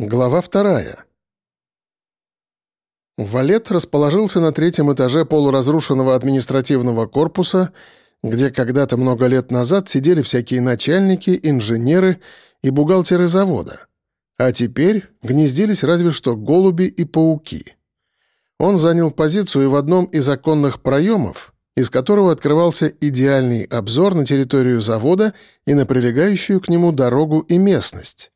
Глава вторая. Валет расположился на третьем этаже полуразрушенного административного корпуса, где когда-то много лет назад сидели всякие начальники, инженеры и бухгалтеры завода. А теперь гнездились разве что голуби и пауки. Он занял позицию в одном из оконных проемов, из которого открывался идеальный обзор на территорию завода и на прилегающую к нему дорогу и местность.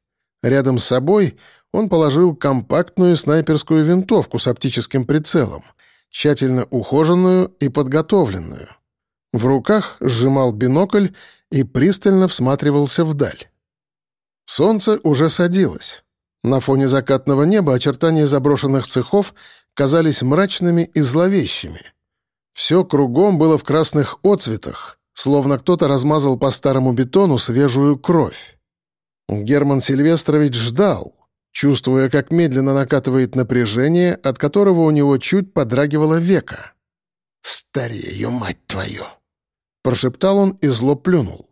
Рядом с собой он положил компактную снайперскую винтовку с оптическим прицелом, тщательно ухоженную и подготовленную. В руках сжимал бинокль и пристально всматривался вдаль. Солнце уже садилось. На фоне закатного неба очертания заброшенных цехов казались мрачными и зловещими. Все кругом было в красных отцветах, словно кто-то размазал по старому бетону свежую кровь. Герман Сильвестрович ждал, чувствуя, как медленно накатывает напряжение, от которого у него чуть подрагивало века. «Старею, мать твою!» — прошептал он и зло плюнул.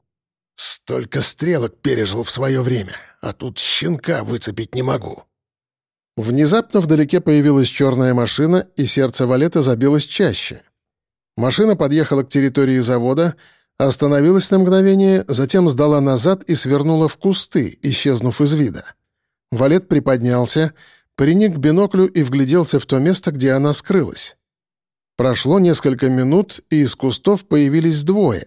«Столько стрелок пережил в свое время, а тут щенка выцепить не могу». Внезапно вдалеке появилась черная машина, и сердце Валета забилось чаще. Машина подъехала к территории завода, Остановилась на мгновение, затем сдала назад и свернула в кусты, исчезнув из вида. Валет приподнялся, приник к биноклю и вгляделся в то место, где она скрылась. Прошло несколько минут, и из кустов появились двое.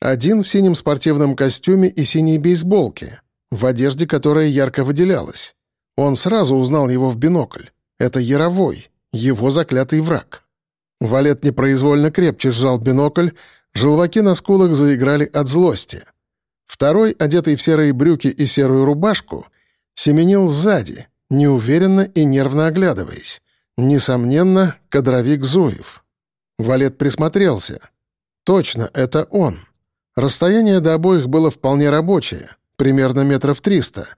Один в синем спортивном костюме и синей бейсболке, в одежде которая ярко выделялась. Он сразу узнал его в бинокль. Это Яровой, его заклятый враг. Валет непроизвольно крепче сжал бинокль, Желваки на скулах заиграли от злости. Второй, одетый в серые брюки и серую рубашку, семенил сзади, неуверенно и нервно оглядываясь. Несомненно, кадровик Зуев. Валет присмотрелся. Точно, это он. Расстояние до обоих было вполне рабочее, примерно метров триста.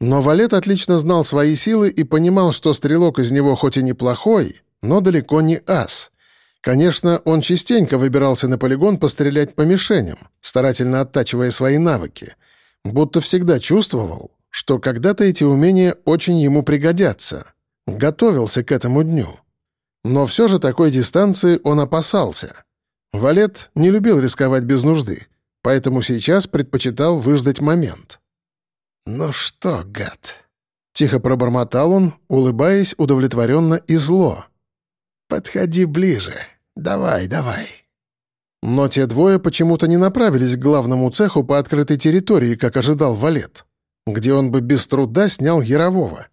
Но Валет отлично знал свои силы и понимал, что стрелок из него хоть и неплохой, но далеко не ас — Конечно, он частенько выбирался на полигон пострелять по мишеням, старательно оттачивая свои навыки, будто всегда чувствовал, что когда-то эти умения очень ему пригодятся. Готовился к этому дню. Но все же такой дистанции он опасался. Валет не любил рисковать без нужды, поэтому сейчас предпочитал выждать момент. «Ну что, гад?» Тихо пробормотал он, улыбаясь удовлетворенно и зло — «Подходи ближе. Давай, давай». Но те двое почему-то не направились к главному цеху по открытой территории, как ожидал Валет, где он бы без труда снял Ярового.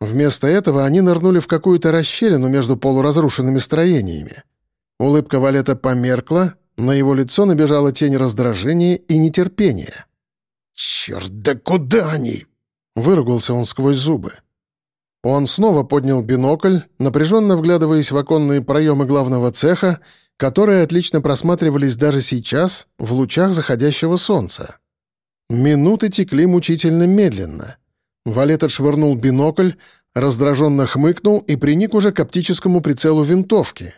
Вместо этого они нырнули в какую-то расщелину между полуразрушенными строениями. Улыбка Валета померкла, на его лицо набежала тень раздражения и нетерпения. «Черт, да куда они?» — выругался он сквозь зубы. Он снова поднял бинокль, напряженно вглядываясь в оконные проемы главного цеха, которые отлично просматривались даже сейчас в лучах заходящего солнца. Минуты текли мучительно медленно. Валет отшвырнул бинокль, раздраженно хмыкнул и приник уже к оптическому прицелу винтовки.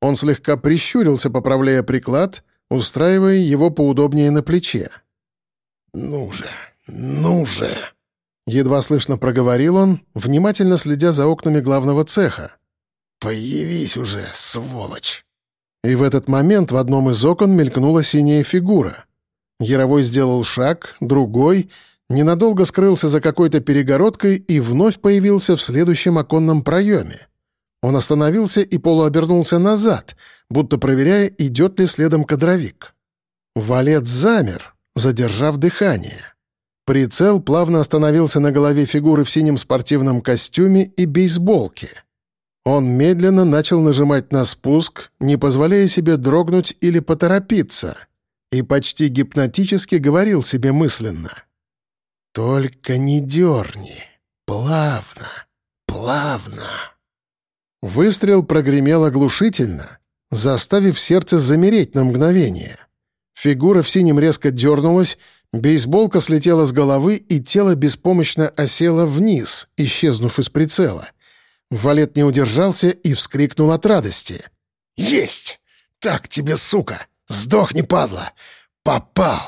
Он слегка прищурился, поправляя приклад, устраивая его поудобнее на плече. «Ну же, ну же!» Едва слышно проговорил он, внимательно следя за окнами главного цеха. «Появись уже, сволочь!» И в этот момент в одном из окон мелькнула синяя фигура. Яровой сделал шаг, другой, ненадолго скрылся за какой-то перегородкой и вновь появился в следующем оконном проеме. Он остановился и полуобернулся назад, будто проверяя, идет ли следом кадровик. Валет замер, задержав дыхание. Прицел плавно остановился на голове фигуры в синем спортивном костюме и бейсболке. Он медленно начал нажимать на спуск, не позволяя себе дрогнуть или поторопиться, и почти гипнотически говорил себе мысленно. «Только не дерни. Плавно, плавно». Выстрел прогремел оглушительно, заставив сердце замереть на мгновение. Фигура в синем резко дернулась, Бейсболка слетела с головы, и тело беспомощно осело вниз, исчезнув из прицела. Валет не удержался и вскрикнул от радости. «Есть! Так тебе, сука! Сдохни, падла! Попал!»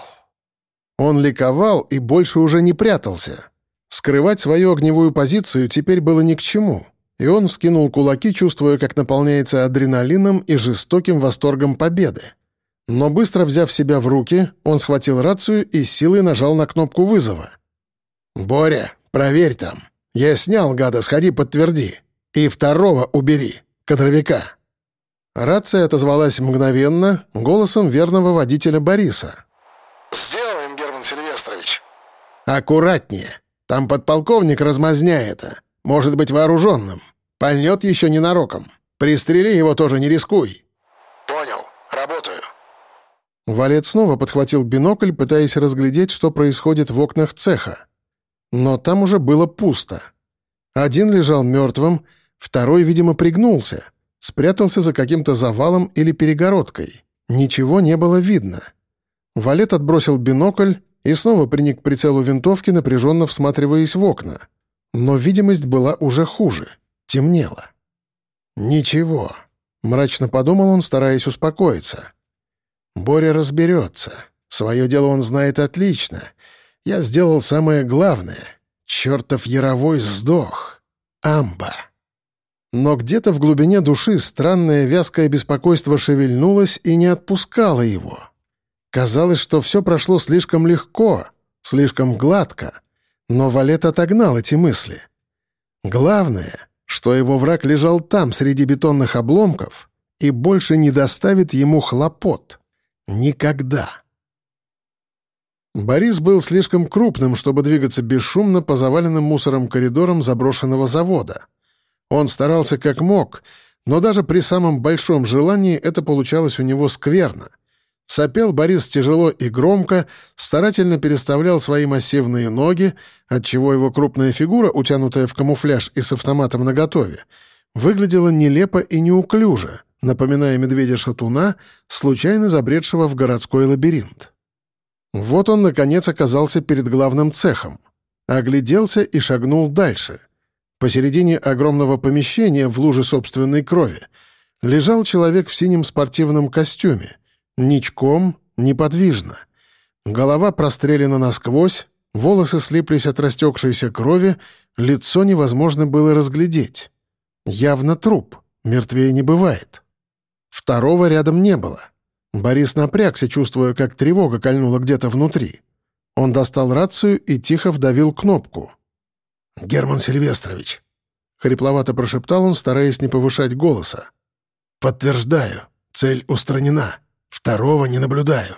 Он ликовал и больше уже не прятался. Скрывать свою огневую позицию теперь было ни к чему, и он вскинул кулаки, чувствуя, как наполняется адреналином и жестоким восторгом победы. Но быстро взяв себя в руки, он схватил рацию и силой нажал на кнопку вызова. «Боря, проверь там. Я снял, гада, сходи подтверди. И второго убери, кадровика». Рация отозвалась мгновенно, голосом верного водителя Бориса. «Сделаем, Герман Сильвестрович». «Аккуратнее. Там подполковник размазняет. Может быть вооруженным. Пальнет еще ненароком. Пристрели его тоже, не рискуй». «Понял. Работаю». Валет снова подхватил бинокль, пытаясь разглядеть, что происходит в окнах цеха. Но там уже было пусто. Один лежал мертвым, второй, видимо, пригнулся, спрятался за каким-то завалом или перегородкой. Ничего не было видно. Валет отбросил бинокль и снова приник к прицелу винтовки, напряженно всматриваясь в окна. Но видимость была уже хуже. Темнело. «Ничего», — мрачно подумал он, стараясь успокоиться. Боря разберется. Свое дело он знает отлично. Я сделал самое главное. Чертов Яровой сдох. Амба. Но где-то в глубине души странное вязкое беспокойство шевельнулось и не отпускало его. Казалось, что все прошло слишком легко, слишком гладко, но Валет отогнал эти мысли. Главное, что его враг лежал там, среди бетонных обломков, и больше не доставит ему хлопот. Никогда. Борис был слишком крупным, чтобы двигаться бесшумно по заваленным мусором коридорам заброшенного завода. Он старался как мог, но даже при самом большом желании это получалось у него скверно. Сопел Борис тяжело и громко, старательно переставлял свои массивные ноги, отчего его крупная фигура, утянутая в камуфляж и с автоматом наготове, выглядела нелепо и неуклюже, напоминая медведя-шатуна, случайно забредшего в городской лабиринт. Вот он, наконец, оказался перед главным цехом. Огляделся и шагнул дальше. Посередине огромного помещения в луже собственной крови лежал человек в синем спортивном костюме, ничком, неподвижно. Голова прострелена насквозь, волосы слиплись от растекшейся крови, лицо невозможно было разглядеть. Явно труп, мертвее не бывает. Второго рядом не было. Борис напрягся, чувствуя, как тревога кольнула где-то внутри. Он достал рацию и тихо вдавил кнопку. «Герман Сильвестрович», — хрипловато прошептал он, стараясь не повышать голоса. «Подтверждаю, цель устранена. Второго не наблюдаю».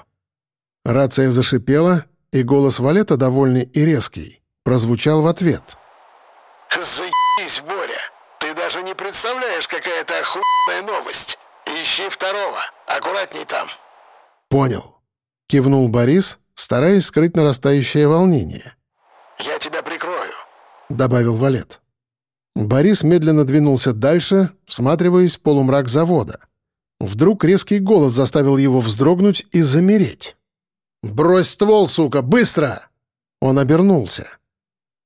Рация зашипела, и голос Валета, довольный и резкий, прозвучал в ответ. «Заебись, Боря! Ты даже не представляешь, какая это охуенная новость! «Ищи второго. Аккуратней там». «Понял», — кивнул Борис, стараясь скрыть нарастающее волнение. «Я тебя прикрою», — добавил Валет. Борис медленно двинулся дальше, всматриваясь в полумрак завода. Вдруг резкий голос заставил его вздрогнуть и замереть. «Брось ствол, сука, быстро!» Он обернулся.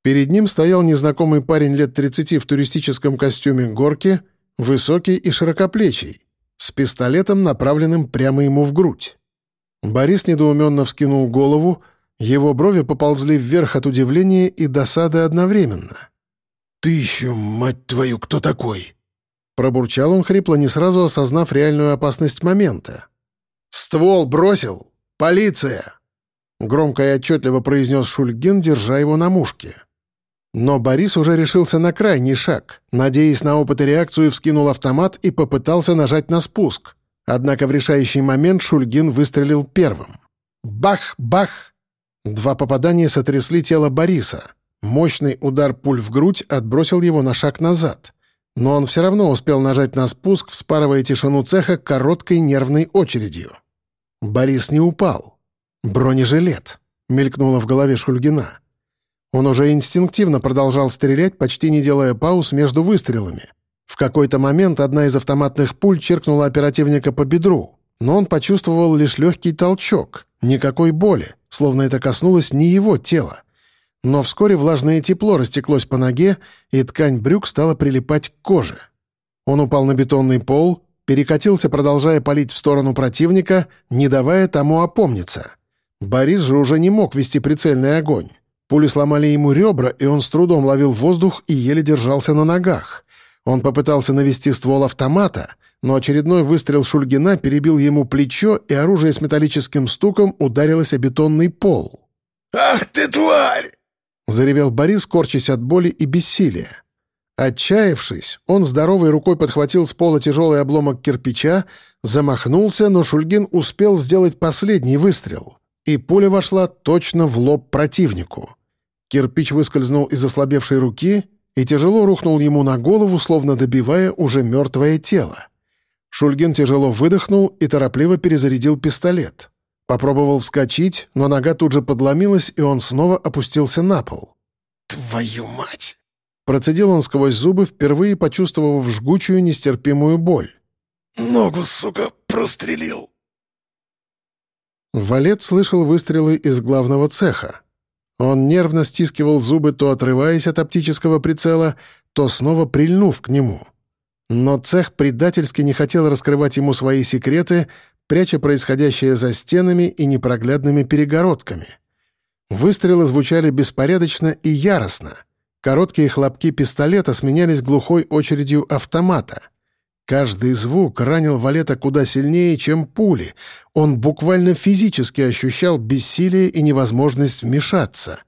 Перед ним стоял незнакомый парень лет 30 в туристическом костюме горки, высокий и широкоплечий с пистолетом, направленным прямо ему в грудь. Борис недоуменно вскинул голову, его брови поползли вверх от удивления и досады одновременно. «Ты еще, мать твою, кто такой?» Пробурчал он хрипло, не сразу осознав реальную опасность момента. «Ствол бросил! Полиция!» Громко и отчетливо произнес Шульгин, держа его на мушке. Но Борис уже решился на крайний шаг, надеясь на опыт и реакцию, вскинул автомат и попытался нажать на спуск. Однако в решающий момент Шульгин выстрелил первым. Бах! Бах! Два попадания сотрясли тело Бориса. Мощный удар пуль в грудь отбросил его на шаг назад. Но он все равно успел нажать на спуск, вспарывая тишину цеха короткой нервной очередью. Борис не упал. «Бронежилет», — мелькнуло в голове Шульгина. Он уже инстинктивно продолжал стрелять, почти не делая пауз между выстрелами. В какой-то момент одна из автоматных пуль черкнула оперативника по бедру, но он почувствовал лишь легкий толчок, никакой боли, словно это коснулось не его тела. Но вскоре влажное тепло растеклось по ноге, и ткань брюк стала прилипать к коже. Он упал на бетонный пол, перекатился, продолжая палить в сторону противника, не давая тому опомниться. Борис же уже не мог вести прицельный огонь. Пули сломали ему ребра, и он с трудом ловил воздух и еле держался на ногах. Он попытался навести ствол автомата, но очередной выстрел Шульгина перебил ему плечо, и оружие с металлическим стуком ударилось о бетонный пол. «Ах ты, тварь!» — заревел Борис, корчась от боли и бессилия. Отчаявшись, он здоровой рукой подхватил с пола тяжелый обломок кирпича, замахнулся, но Шульгин успел сделать последний выстрел, и пуля вошла точно в лоб противнику. Кирпич выскользнул из ослабевшей руки и тяжело рухнул ему на голову, словно добивая уже мертвое тело. Шульгин тяжело выдохнул и торопливо перезарядил пистолет. Попробовал вскочить, но нога тут же подломилась, и он снова опустился на пол. «Твою мать!» Процедил он сквозь зубы, впервые почувствовав жгучую нестерпимую боль. «Ногу, сука, прострелил!» Валет слышал выстрелы из главного цеха. Он нервно стискивал зубы, то отрываясь от оптического прицела, то снова прильнув к нему. Но цех предательски не хотел раскрывать ему свои секреты, пряча происходящее за стенами и непроглядными перегородками. Выстрелы звучали беспорядочно и яростно — Короткие хлопки пистолета сменялись глухой очередью автомата. Каждый звук ранил Валета куда сильнее, чем пули. Он буквально физически ощущал бессилие и невозможность вмешаться.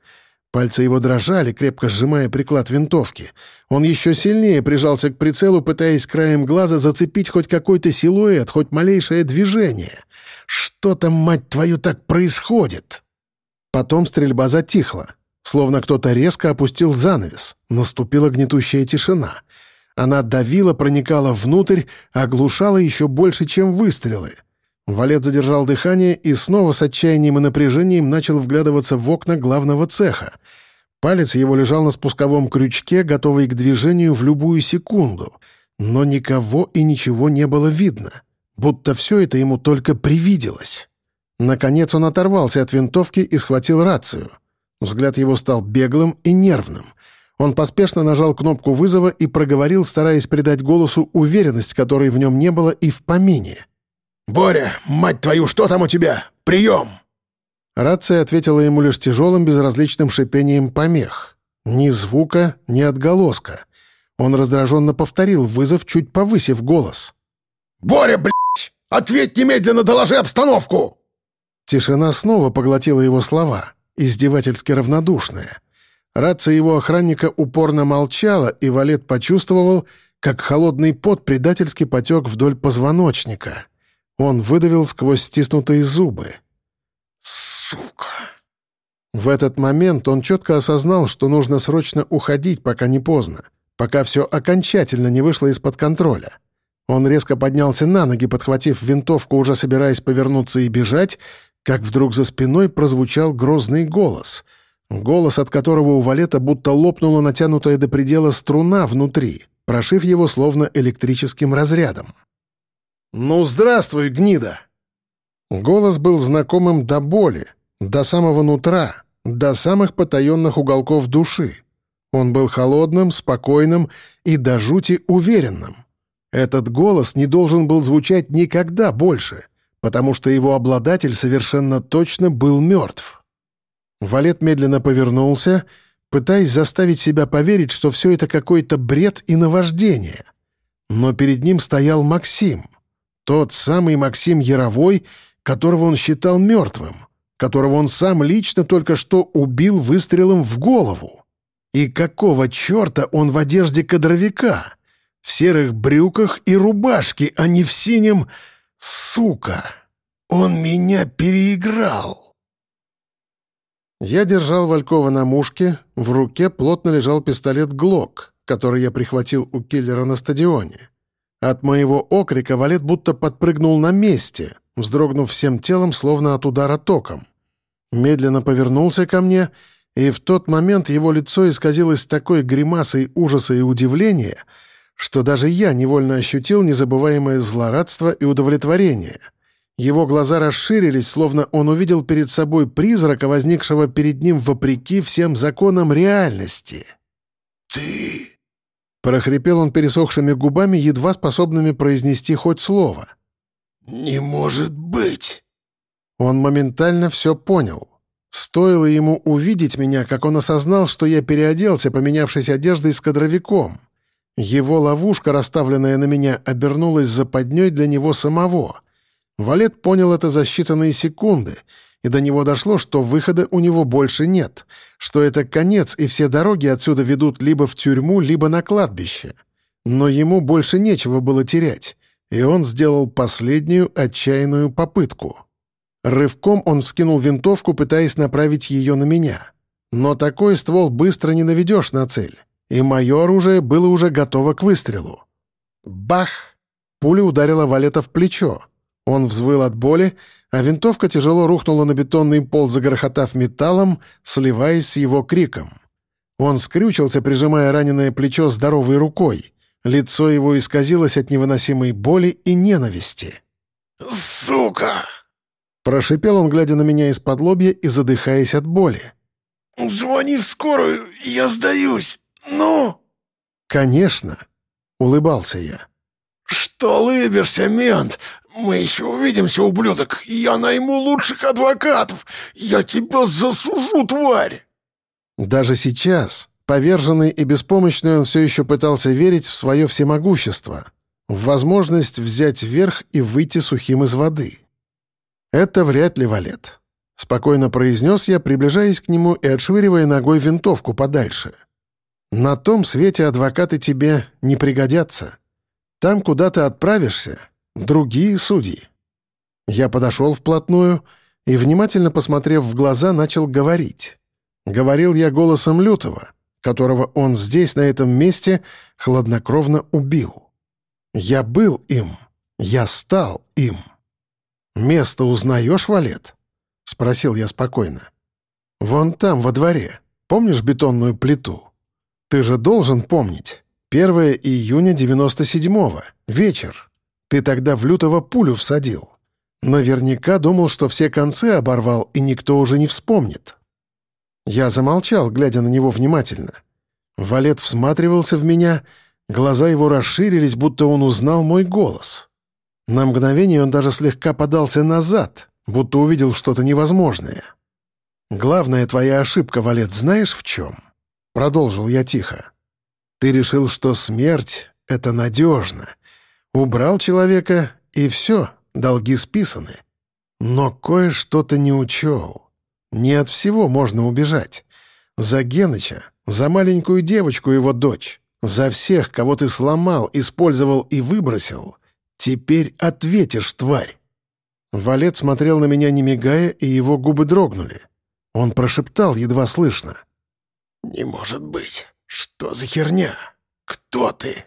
Пальцы его дрожали, крепко сжимая приклад винтовки. Он еще сильнее прижался к прицелу, пытаясь краем глаза зацепить хоть какой-то силуэт, хоть малейшее движение. Что там, мать твою, так происходит? Потом стрельба затихла. Словно кто-то резко опустил занавес. Наступила гнетущая тишина. Она давила, проникала внутрь, оглушала еще больше, чем выстрелы. Валет задержал дыхание и снова с отчаянием и напряжением начал вглядываться в окна главного цеха. Палец его лежал на спусковом крючке, готовый к движению в любую секунду. Но никого и ничего не было видно. Будто все это ему только привиделось. Наконец он оторвался от винтовки и схватил рацию — Взгляд его стал беглым и нервным. Он поспешно нажал кнопку вызова и проговорил, стараясь придать голосу уверенность, которой в нем не было и в помине. «Боря, мать твою, что там у тебя? Прием!» Рация ответила ему лишь тяжелым безразличным шипением помех. Ни звука, ни отголоска. Он раздраженно повторил вызов, чуть повысив голос. «Боря, блядь! Ответь немедленно, доложи обстановку!» Тишина снова поглотила его слова издевательски равнодушная. Рация его охранника упорно молчала, и Валет почувствовал, как холодный пот предательски потек вдоль позвоночника. Он выдавил сквозь стиснутые зубы. «Сука!» В этот момент он четко осознал, что нужно срочно уходить, пока не поздно, пока все окончательно не вышло из-под контроля. Он резко поднялся на ноги, подхватив винтовку, уже собираясь повернуться и бежать, как вдруг за спиной прозвучал грозный голос. Голос, от которого у Валета будто лопнула натянутая до предела струна внутри, прошив его словно электрическим разрядом. «Ну, здравствуй, гнида!» Голос был знакомым до боли, до самого нутра, до самых потаенных уголков души. Он был холодным, спокойным и до жути уверенным. Этот голос не должен был звучать никогда больше — потому что его обладатель совершенно точно был мертв. Валет медленно повернулся, пытаясь заставить себя поверить, что все это какой-то бред и наваждение. Но перед ним стоял Максим, тот самый Максим Яровой, которого он считал мертвым, которого он сам лично только что убил выстрелом в голову. И какого черта он в одежде кадровика? В серых брюках и рубашке, а не в синем... Сука! Он меня переиграл!» Я держал Валькова на мушке, в руке плотно лежал пистолет «Глок», который я прихватил у киллера на стадионе. От моего окрика Валет будто подпрыгнул на месте, вздрогнув всем телом, словно от удара током. Медленно повернулся ко мне, и в тот момент его лицо исказилось такой гримасой ужаса и удивления — что даже я невольно ощутил незабываемое злорадство и удовлетворение. Его глаза расширились, словно он увидел перед собой призрака, возникшего перед ним вопреки всем законам реальности. «Ты...» — прохрипел он пересохшими губами, едва способными произнести хоть слово. «Не может быть!» Он моментально все понял. Стоило ему увидеть меня, как он осознал, что я переоделся, поменявшись одеждой с кадровиком. Его ловушка, расставленная на меня, обернулась западней для него самого. Валет понял это за считанные секунды, и до него дошло, что выхода у него больше нет, что это конец, и все дороги отсюда ведут либо в тюрьму, либо на кладбище. Но ему больше нечего было терять, и он сделал последнюю отчаянную попытку. Рывком он вскинул винтовку, пытаясь направить ее на меня. Но такой ствол быстро не наведешь на цель, и мое оружие было уже готово к выстрелу. Бах! Пуля ударила Валета в плечо. Он взвыл от боли, а винтовка тяжело рухнула на бетонный пол, загрохотав металлом, сливаясь с его криком. Он скрючился, прижимая раненое плечо здоровой рукой. Лицо его исказилось от невыносимой боли и ненависти. «Сука!» Прошипел он, глядя на меня из-под лобья и задыхаясь от боли. «Звони в скорую, я сдаюсь! Ну!» «Конечно!» — улыбался я. «Что лыбишься, мент? Мы еще увидимся, ублюдок! Я найму лучших адвокатов! Я тебя засужу, тварь!» Даже сейчас, поверженный и беспомощный, он все еще пытался верить в свое всемогущество, в возможность взять верх и выйти сухим из воды. «Это вряд ли валет», — спокойно произнес я, приближаясь к нему и отшвыривая ногой винтовку подальше. «На том свете адвокаты тебе не пригодятся. Там, куда ты отправишься, другие судьи». Я подошел вплотную и, внимательно посмотрев в глаза, начал говорить. Говорил я голосом Лютого, которого он здесь, на этом месте, хладнокровно убил. Я был им, я стал им. «Место узнаешь, Валет?» — спросил я спокойно. «Вон там, во дворе. Помнишь бетонную плиту? Ты же должен помнить. 1 июня 97-го. Вечер. Ты тогда в лютого пулю всадил. Наверняка думал, что все концы оборвал, и никто уже не вспомнит». Я замолчал, глядя на него внимательно. Валет всматривался в меня, глаза его расширились, будто он узнал мой голос. На мгновение он даже слегка подался назад, будто увидел что-то невозможное. «Главная твоя ошибка, Валет, знаешь в чем?» Продолжил я тихо. «Ты решил, что смерть — это надежно. Убрал человека, и все, долги списаны. Но кое-что ты не учел. Не от всего можно убежать. За Геныча, за маленькую девочку его дочь, за всех, кого ты сломал, использовал и выбросил — «Теперь ответишь, тварь!» Валет смотрел на меня, не мигая, и его губы дрогнули. Он прошептал, едва слышно. «Не может быть! Что за херня? Кто ты?»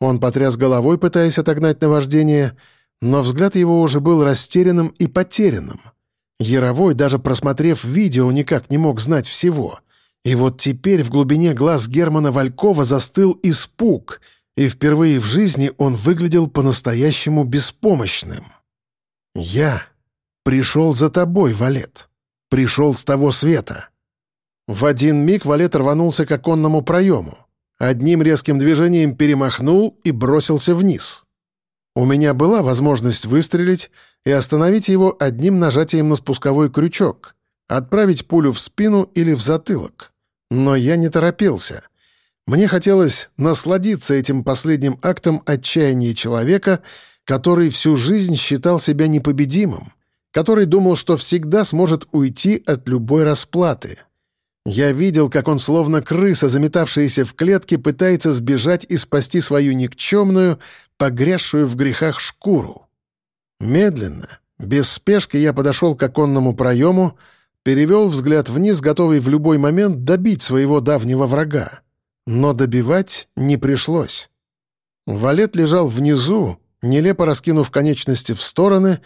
Он потряс головой, пытаясь отогнать наваждение, но взгляд его уже был растерянным и потерянным. Яровой, даже просмотрев видео, никак не мог знать всего. И вот теперь в глубине глаз Германа Валькова застыл испуг — и впервые в жизни он выглядел по-настоящему беспомощным. «Я пришел за тобой, Валет. Пришел с того света». В один миг Валет рванулся к оконному проему. Одним резким движением перемахнул и бросился вниз. У меня была возможность выстрелить и остановить его одним нажатием на спусковой крючок, отправить пулю в спину или в затылок. Но я не торопился. Мне хотелось насладиться этим последним актом отчаяния человека, который всю жизнь считал себя непобедимым, который думал, что всегда сможет уйти от любой расплаты. Я видел, как он, словно крыса, заметавшаяся в клетке, пытается сбежать и спасти свою никчемную, погрязшую в грехах шкуру. Медленно, без спешки я подошел к оконному проему, перевел взгляд вниз, готовый в любой момент добить своего давнего врага. Но добивать не пришлось. Валет лежал внизу, нелепо раскинув конечности в стороны,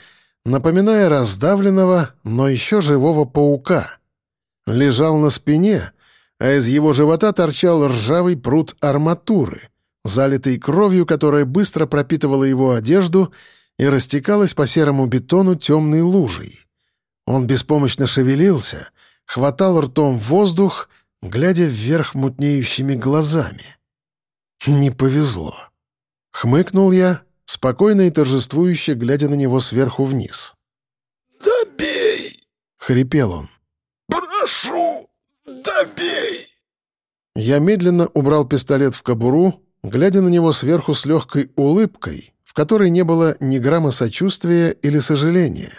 напоминая раздавленного, но еще живого паука. Лежал на спине, а из его живота торчал ржавый пруд арматуры, залитый кровью, которая быстро пропитывала его одежду и растекалась по серому бетону темной лужей. Он беспомощно шевелился, хватал ртом воздух — глядя вверх мутнеющими глазами. «Не повезло». Хмыкнул я, спокойно и торжествующе глядя на него сверху вниз. «Добей!» — хрипел он. Прошу, добей!» Я медленно убрал пистолет в кобуру, глядя на него сверху с легкой улыбкой, в которой не было ни грамма сочувствия или сожаления.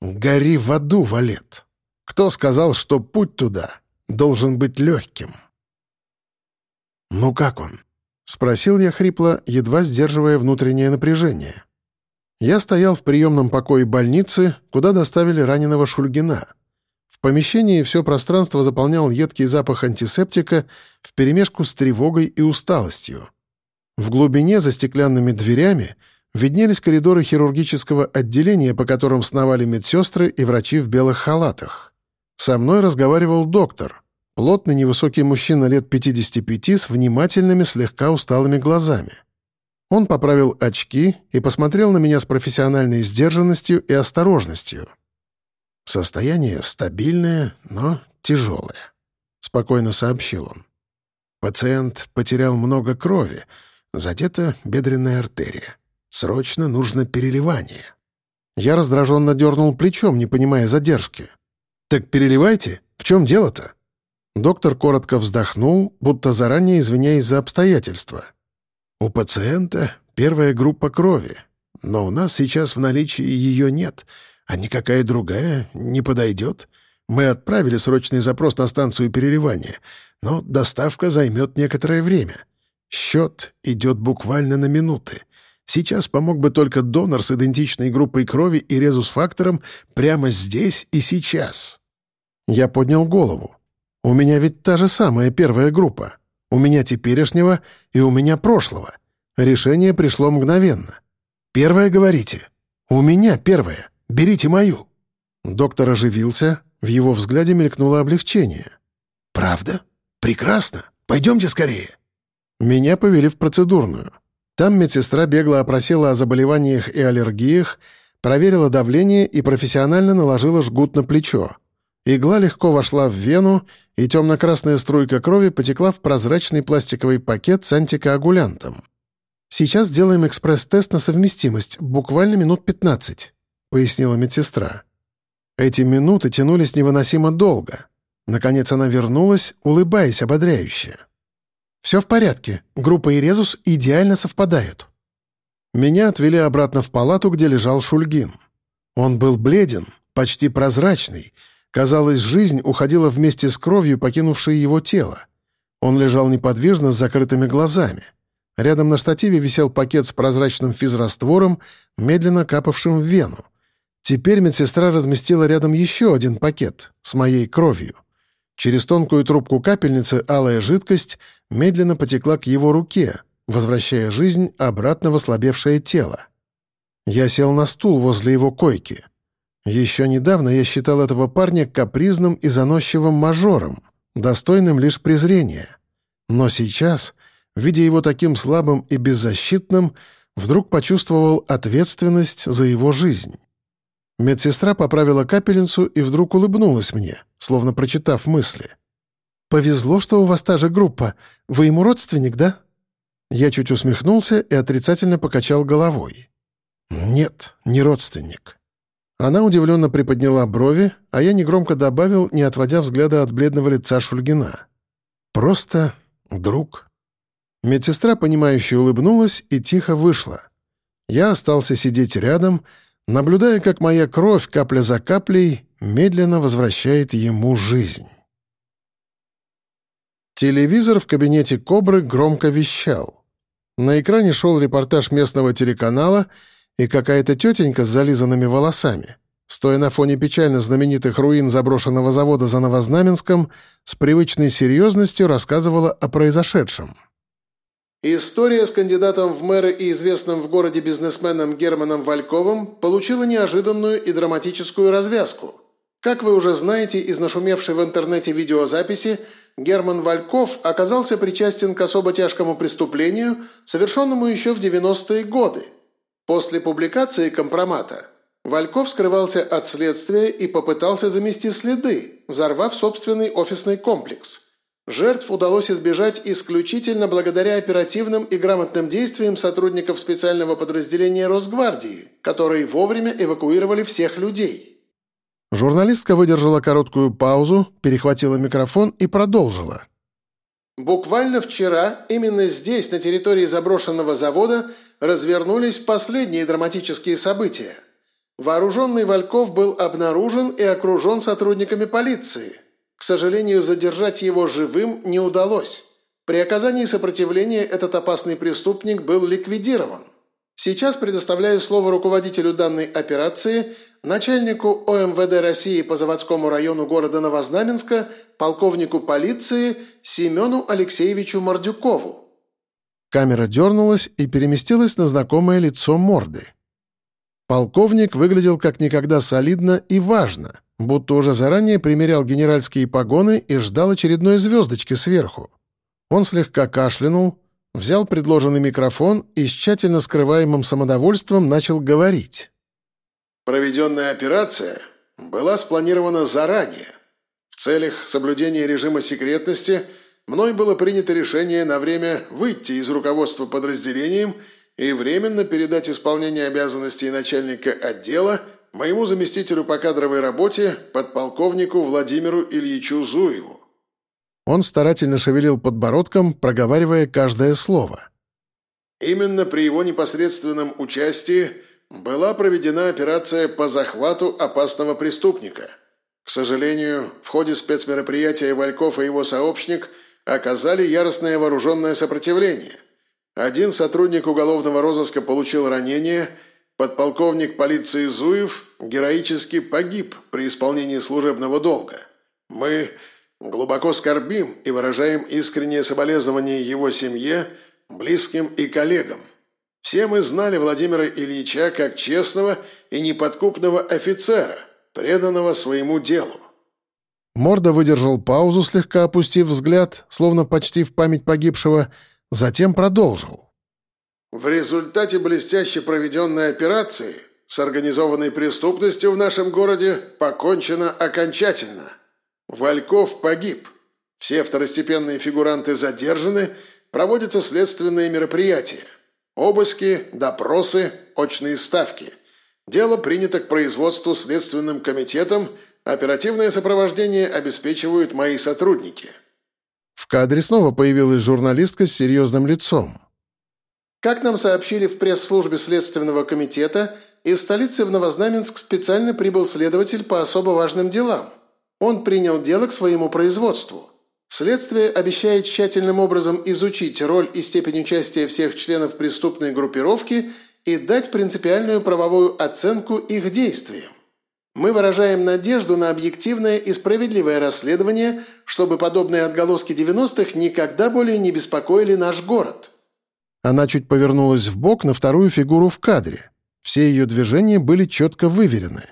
«Гори в аду, Валет! Кто сказал, что путь туда должен быть легким?» «Ну как он?» — спросил я хрипло, едва сдерживая внутреннее напряжение. Я стоял в приемном покое больницы, куда доставили раненого Шульгина — в помещении все пространство заполнял едкий запах антисептика вперемешку с тревогой и усталостью. В глубине, за стеклянными дверями, виднелись коридоры хирургического отделения, по которым сновали медсестры и врачи в белых халатах. Со мной разговаривал доктор, плотный невысокий мужчина лет 55 с внимательными, слегка усталыми глазами. Он поправил очки и посмотрел на меня с профессиональной сдержанностью и осторожностью — «Состояние стабильное, но тяжелое», — спокойно сообщил он. «Пациент потерял много крови, задета бедренная артерия. Срочно нужно переливание». Я раздраженно дернул плечом, не понимая задержки. «Так переливайте? В чем дело-то?» Доктор коротко вздохнул, будто заранее извиняясь за обстоятельства. «У пациента первая группа крови, но у нас сейчас в наличии ее нет, а никакая другая не подойдет. Мы отправили срочный запрос на станцию переливания, но доставка займет некоторое время. Счет идет буквально на минуты. Сейчас помог бы только донор с идентичной группой крови и резус-фактором прямо здесь и сейчас. Я поднял голову. У меня ведь та же самая первая группа. У меня теперешнего и у меня прошлого. Решение пришло мгновенно. Первое говорите. У меня первое. Берите мою». Доктор оживился, в его взгляде мелькнуло облегчение. «Правда? Прекрасно. Пойдемте скорее». Меня повели в процедурную. Там медсестра бегло опросила о заболеваниях и аллергиях, проверила давление и профессионально наложила жгут на плечо. Игла легко вошла в вену, и темно-красная струйка крови потекла в прозрачный пластиковый пакет с антикоагулянтом. «Сейчас сделаем экспресс-тест на совместимость, буквально минут 15. — пояснила медсестра. Эти минуты тянулись невыносимо долго. Наконец она вернулась, улыбаясь ободряюще. «Все в порядке. Группа и резус идеально совпадают». Меня отвели обратно в палату, где лежал Шульгин. Он был бледен, почти прозрачный. Казалось, жизнь уходила вместе с кровью, покинувшей его тело. Он лежал неподвижно с закрытыми глазами. Рядом на штативе висел пакет с прозрачным физраствором, медленно капавшим в вену. Теперь медсестра разместила рядом еще один пакет с моей кровью. Через тонкую трубку капельницы алая жидкость медленно потекла к его руке, возвращая жизнь обратно в ослабевшее тело. Я сел на стул возле его койки. Еще недавно я считал этого парня капризным и заносчивым мажором, достойным лишь презрения. Но сейчас, видя его таким слабым и беззащитным, вдруг почувствовал ответственность за его жизнь. Медсестра поправила капельницу и вдруг улыбнулась мне, словно прочитав мысли. «Повезло, что у вас та же группа. Вы ему родственник, да?» Я чуть усмехнулся и отрицательно покачал головой. «Нет, не родственник». Она удивленно приподняла брови, а я негромко добавил, не отводя взгляда от бледного лица Шульгина. «Просто друг». Медсестра, понимающе улыбнулась и тихо вышла. Я остался сидеть рядом, наблюдая, как моя кровь капля за каплей медленно возвращает ему жизнь. Телевизор в кабинете «Кобры» громко вещал. На экране шел репортаж местного телеканала, и какая-то тетенька с зализанными волосами, стоя на фоне печально знаменитых руин заброшенного завода за Новознаменском, с привычной серьезностью рассказывала о произошедшем — История с кандидатом в мэры и известным в городе бизнесменом Германом Вальковым получила неожиданную и драматическую развязку. Как вы уже знаете из нашумевшей в интернете видеозаписи, Герман Вальков оказался причастен к особо тяжкому преступлению, совершенному еще в 90-е годы. После публикации компромата Вальков скрывался от следствия и попытался замести следы, взорвав собственный офисный комплекс – Жертв удалось избежать исключительно благодаря оперативным и грамотным действиям сотрудников специального подразделения Росгвардии, которые вовремя эвакуировали всех людей. Журналистка выдержала короткую паузу, перехватила микрофон и продолжила. Буквально вчера именно здесь, на территории заброшенного завода, развернулись последние драматические события. Вооруженный Вальков был обнаружен и окружен сотрудниками полиции. К сожалению, задержать его живым не удалось. При оказании сопротивления этот опасный преступник был ликвидирован. Сейчас предоставляю слово руководителю данной операции, начальнику ОМВД России по заводскому району города Новознаменска, полковнику полиции Семену Алексеевичу Мордюкову. Камера дернулась и переместилась на знакомое лицо морды. Полковник выглядел как никогда солидно и важно, будто уже заранее примерял генеральские погоны и ждал очередной звездочки сверху. Он слегка кашлянул, взял предложенный микрофон и с тщательно скрываемым самодовольством начал говорить. «Проведенная операция была спланирована заранее. В целях соблюдения режима секретности мной было принято решение на время выйти из руководства подразделением и временно передать исполнение обязанностей начальника отдела моему заместителю по кадровой работе, подполковнику Владимиру Ильичу Зуеву. Он старательно шевелил подбородком, проговаривая каждое слово. Именно при его непосредственном участии была проведена операция по захвату опасного преступника. К сожалению, в ходе спецмероприятия Вальков и его сообщник оказали яростное вооруженное сопротивление. Один сотрудник уголовного розыска получил ранение, подполковник полиции Зуев героически погиб при исполнении служебного долга. Мы Глубоко скорбим и выражаем искреннее соболезнование его семье, близким и коллегам. Все мы знали Владимира Ильича как честного и неподкупного офицера, преданного своему делу. Морда выдержал паузу, слегка опустив взгляд, словно почти в память погибшего, затем продолжил. В результате блестяще проведенной операции с организованной преступностью в нашем городе покончено окончательно – Вальков погиб. Все второстепенные фигуранты задержаны, проводятся следственные мероприятия. Обыски, допросы, очные ставки. Дело принято к производству следственным комитетом, оперативное сопровождение обеспечивают мои сотрудники. В кадре снова появилась журналистка с серьезным лицом. Как нам сообщили в пресс-службе Следственного комитета, из столицы в Новознаменск специально прибыл следователь по особо важным делам – он принял дело к своему производству. Следствие обещает тщательным образом изучить роль и степень участия всех членов преступной группировки и дать принципиальную правовую оценку их действиям. Мы выражаем надежду на объективное и справедливое расследование, чтобы подобные отголоски 90-х никогда более не беспокоили наш город». Она чуть повернулась в бок на вторую фигуру в кадре. Все ее движения были четко выверены.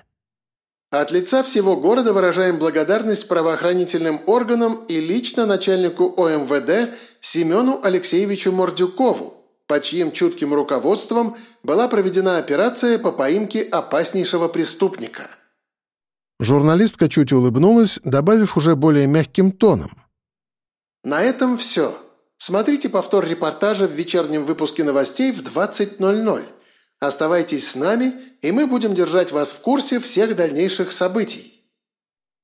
От лица всего города выражаем благодарность правоохранительным органам и лично начальнику ОМВД Семену Алексеевичу Мордюкову, под чьим чутким руководством была проведена операция по поимке опаснейшего преступника. Журналистка чуть улыбнулась, добавив уже более мягким тоном. «На этом все. Смотрите повтор репортажа в вечернем выпуске новостей в 20.00. Оставайтесь с нами, и мы будем держать вас в курсе всех дальнейших событий».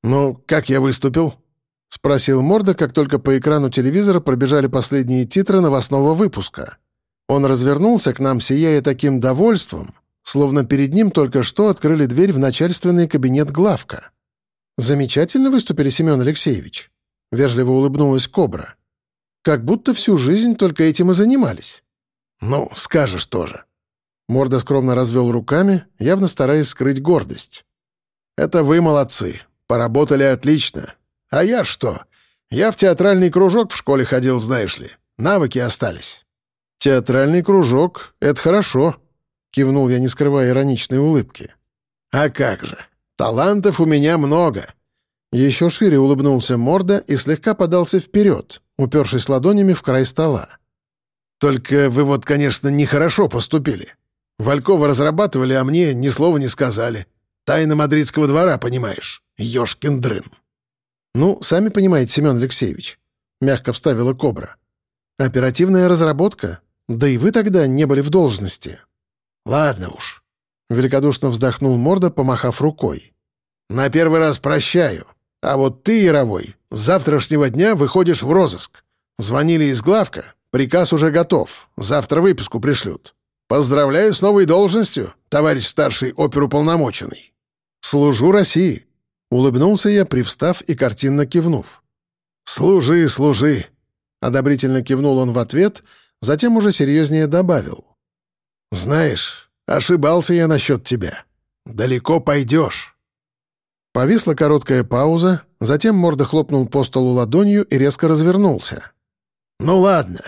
«Ну, как я выступил?» — спросил Морда, как только по экрану телевизора пробежали последние титры новостного выпуска. Он развернулся к нам, сияя таким довольством, словно перед ним только что открыли дверь в начальственный кабинет главка. «Замечательно выступили, Семен Алексеевич», — вежливо улыбнулась Кобра. «Как будто всю жизнь только этим и занимались». «Ну, скажешь тоже», Морда скромно развел руками, явно стараясь скрыть гордость. «Это вы молодцы. Поработали отлично. А я что? Я в театральный кружок в школе ходил, знаешь ли. Навыки остались». «Театральный кружок — это хорошо», — кивнул я, не скрывая ироничной улыбки. «А как же? Талантов у меня много». Еще шире улыбнулся Морда и слегка подался вперед, упершись ладонями в край стола. «Только вы вот, конечно, нехорошо поступили. Валькова разрабатывали, а мне ни слова не сказали. Тайна мадридского двора, понимаешь? Ёшкин дрын». «Ну, сами понимаете, Семен Алексеевич», — мягко вставила Кобра. «Оперативная разработка. Да и вы тогда не были в должности». «Ладно уж», — великодушно вздохнул Морда, помахав рукой. На первый раз прощаю. А вот ты, Яровой, с завтрашнего дня выходишь в розыск. Звонили из главка, приказ уже готов, завтра выписку пришлют. Поздравляю с новой должностью, товарищ старший оперуполномоченный. Служу России. Улыбнулся я, привстав и картинно кивнув. «Служи, служи!» Одобрительно кивнул он в ответ, затем уже серьезнее добавил. «Знаешь, ошибался я насчет тебя. Далеко пойдешь». Повисла короткая пауза, затем морда хлопнул по столу ладонью и резко развернулся. «Ну ладно,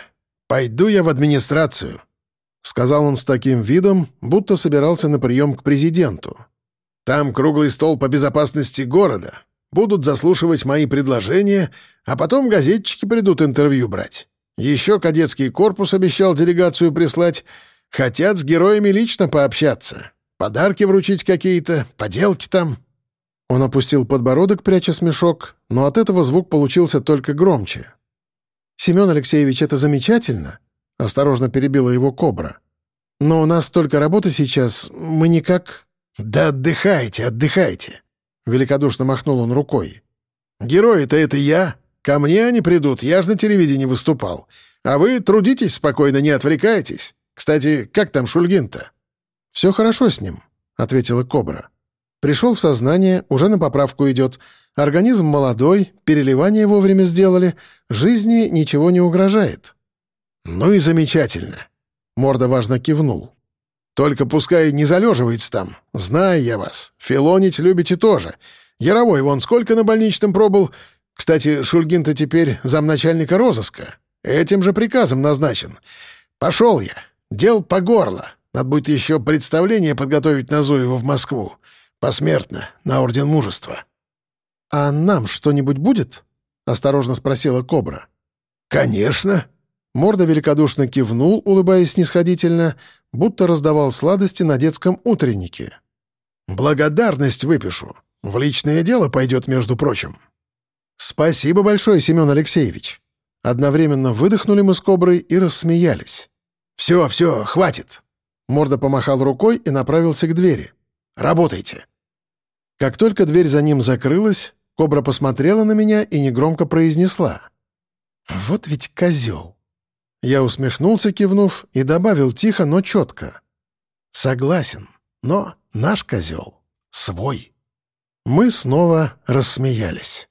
пойду я в администрацию», — сказал он с таким видом, будто собирался на прием к президенту. «Там круглый стол по безопасности города. Будут заслушивать мои предложения, а потом газетчики придут интервью брать. Еще кадетский корпус обещал делегацию прислать. Хотят с героями лично пообщаться. Подарки вручить какие-то, поделки там». Он опустил подбородок, пряча смешок, но от этого звук получился только громче. «Семен Алексеевич, это замечательно», — осторожно перебила его кобра. «Но у нас столько работы сейчас, мы никак...» «Да отдыхайте, отдыхайте», — великодушно махнул он рукой. «Герои-то это я. Ко мне они придут, я же на телевидении выступал. А вы трудитесь спокойно, не отвлекайтесь. Кстати, как там Шульгин-то?» «Все хорошо с ним», — ответила кобра. Пришел в сознание, уже на поправку идет. Организм молодой, переливание вовремя сделали, жизни ничего не угрожает». «Ну и замечательно», — Морда важно кивнул. «Только пускай не залеживается там. Знаю я вас. Филонить любите тоже. Яровой вон сколько на больничном пробыл. Кстати, Шульгин-то теперь замначальника розыска. Этим же приказом назначен. Пошел я. Дел по горло. Надо будет еще представление подготовить на Зуева в Москву. Посмертно, на Орден Мужества». «А нам что-нибудь будет?» — осторожно спросила Кобра. «Конечно». Морда великодушно кивнул, улыбаясь снисходительно, будто раздавал сладости на детском утреннике. «Благодарность выпишу. В личное дело пойдет, между прочим». «Спасибо большое, Семен Алексеевич». Одновременно выдохнули мы с Коброй и рассмеялись. «Все, все, хватит!» Морда помахал рукой и направился к двери. Работайте!» Как только дверь за ним закрылась, кобра посмотрела на меня и негромко произнесла. «Вот ведь козел!» Я усмехнулся, кивнув, и добавил тихо, но четко. «Согласен, но наш козел свой». Мы снова рассмеялись.